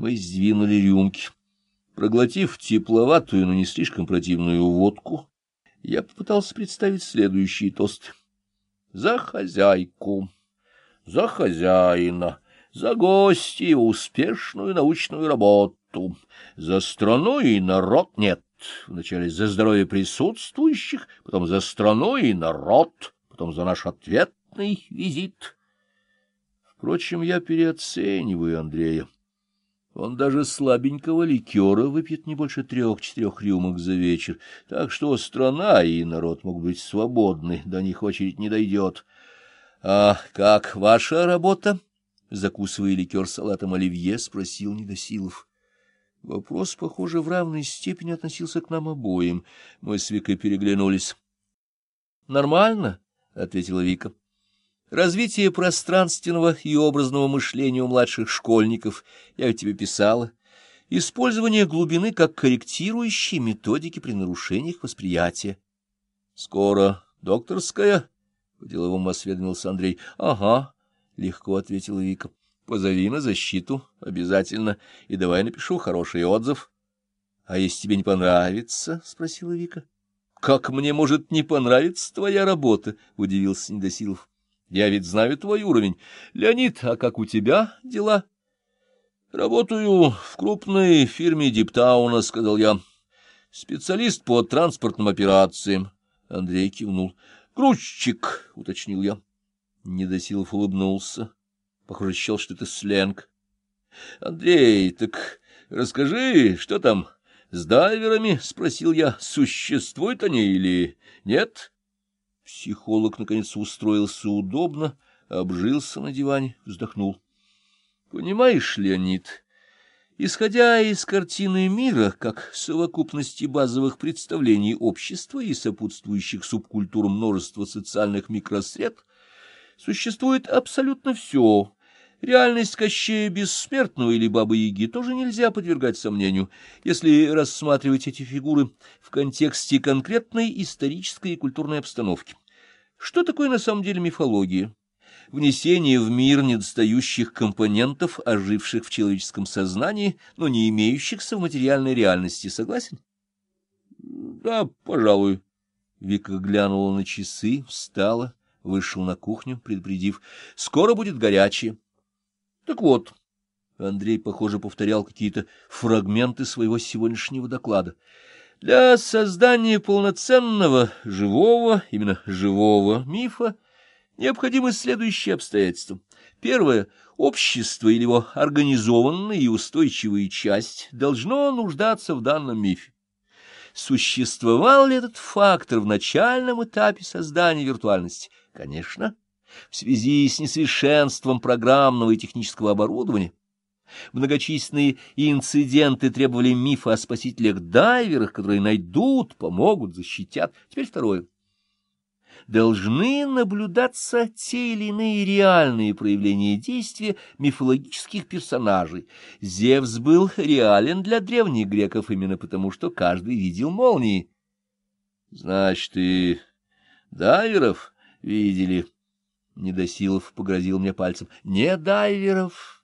Мы сдвинули рюмки. Проглотив тепловатую, но не слишком противную водку, я попытался представить следующий тост. За хозяйку, за хозяина, за гостей успешную научную работу, за страну и народ нет. Вначале за здоровье присутствующих, потом за страну и народ, потом за наш ответный визит. Впрочем, я переоцениваю Андрея. Он даже слабенького ликера выпьет не больше трех-четырех рюмок за вечер, так что страна и народ могут быть свободны, до них очередь не дойдет. — А как ваша работа? — закусывая ликер салатом оливье, спросил Недосилов. Вопрос, похоже, в равной степени относился к нам обоим. Мы с Викой переглянулись. — Нормально, — ответила Вика. Развитие пространственного и образного мышления у младших школьников, я ведь тебе писала. Использование глубины как корректирующей методики при нарушениях восприятия. — Скоро докторская? — по-деловому осведомился Андрей. — Ага, — легко ответила Вика. — Позови на защиту, обязательно, и давай напишу хороший отзыв. — А если тебе не понравится? — спросила Вика. — Как мне может не понравиться твоя работа? — удивился Недосилов. Я ведь знаю твой уровень. Леонид, а как у тебя дела? — Работаю в крупной фирме Диптауна, — сказал я. — Специалист по транспортным операциям. Андрей кивнул. — Грузчик, — уточнил я. Недосилов улыбнулся. Похоже, счел, что это сленг. — Андрей, так расскажи, что там с дайверами? — спросил я. — Существуют они или нет? — Психолог, наконец, устроился удобно, обжился на диване, вздохнул. — Понимаешь, Леонид, исходя из картины мира, как совокупности базовых представлений общества и сопутствующих субкультур множества социальных микросред, существует абсолютно все — Реальность Кощея Бессмертного или Бабы-Яги тоже нельзя подвергать сомнению, если рассматривать эти фигуры в контексте конкретной исторической и культурной обстановки. Что такое на самом деле мифология? Внесение в мир недостающих компонентов, оживших в человеческом сознании, но не имеющихся в материальной реальности. Согласен? — Да, пожалуй. Вика глянула на часы, встала, вышел на кухню, предупредив. — Скоро будет горячее. — Так вот, Андрей, похоже, повторял какие-то фрагменты своего сегодняшнего доклада. Для создания полноценного, живого, именно живого мифа необходимы следующие обстоятельства. Первое. Общество или его организованная и устойчивая часть должно нуждаться в данном мифе. Существовал ли этот фактор в начальном этапе создания виртуальности? Конечно, в связи с несовершенством программного и технического оборудования. Многочисленные инциденты требовали мифа о спасителях-дайверах, которые найдут, помогут, защитят. Теперь второе. Должны наблюдаться те или иные реальные проявления действия мифологических персонажей. Зевс был реален для древних греков именно потому, что каждый видел молнии. Значит, и дайверов видели. Недосилов погрозил мне пальцем. Не дайверов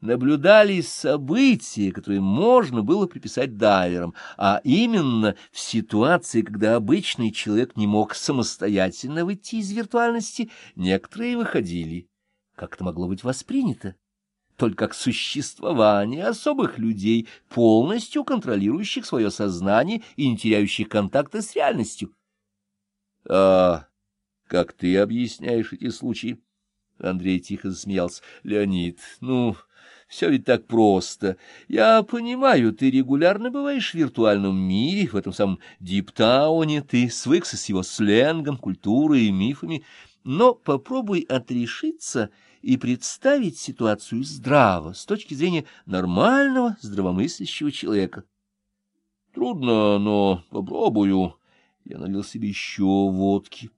наблюдали события, которые можно было приписать дайверам, а именно в ситуации, когда обычный человек не мог самостоятельно выйти из виртуальности, некоторые выходили. Как это могло быть воспринято? Только как существование особых людей, полностью контролирующих свое сознание и не теряющих контакта с реальностью. — А как ты объясняешь эти случаи? Андрей тихо засмеялся. — Леонид, ну... Все ведь так просто. Я понимаю, ты регулярно бываешь в виртуальном мире, в этом самом диптауне, ты свыкся с его сленгом, культурой и мифами, но попробуй отрешиться и представить ситуацию здраво, с точки зрения нормального, здравомыслящего человека. Трудно, но попробую. Я налил себе еще водки.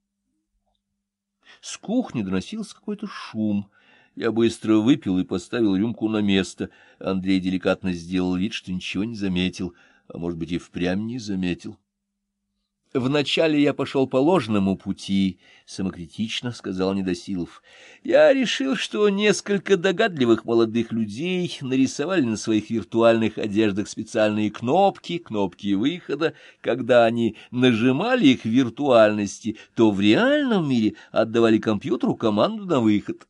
С кухни доносился какой-то шум — я быстро выпил и поставил рюмку на место. Андрей деликатно сделал вид, что ничего не заметил, а, может быть, и впрямь не заметил. Вначале я пошел по ложному пути, — самокритично сказал Недосилов. Я решил, что несколько догадливых молодых людей нарисовали на своих виртуальных одеждах специальные кнопки, кнопки выхода. Когда они нажимали их в виртуальности, то в реальном мире отдавали компьютеру команду на выход. —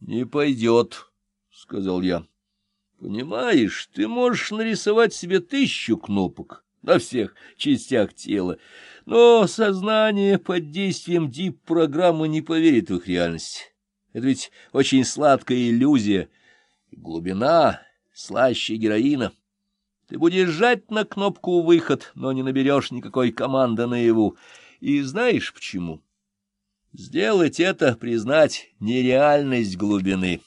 Не пойдет, — сказал я. — Понимаешь, ты можешь нарисовать себе тысячу кнопок на всех частях тела, но сознание под действием дип-программы не поверит в их реальность. Это ведь очень сладкая иллюзия, глубина слаще героина. Ты будешь жать на кнопку «Выход», но не наберешь никакой команды наяву. И знаешь почему? Сделать это — признать нереальность глубины.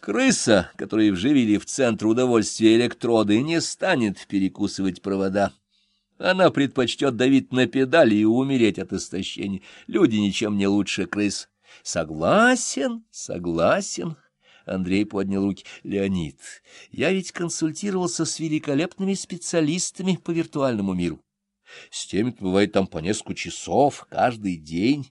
Крыса, которой вживили в центр удовольствия электроды, не станет перекусывать провода. Она предпочтет давить на педали и умереть от истощения. Люди ничем не лучше крыс. Согласен, согласен. Андрей поднял руки. Леонид, я ведь консультировался с великолепными специалистами по виртуальному миру. С теми бывает там по несколько часов каждый день.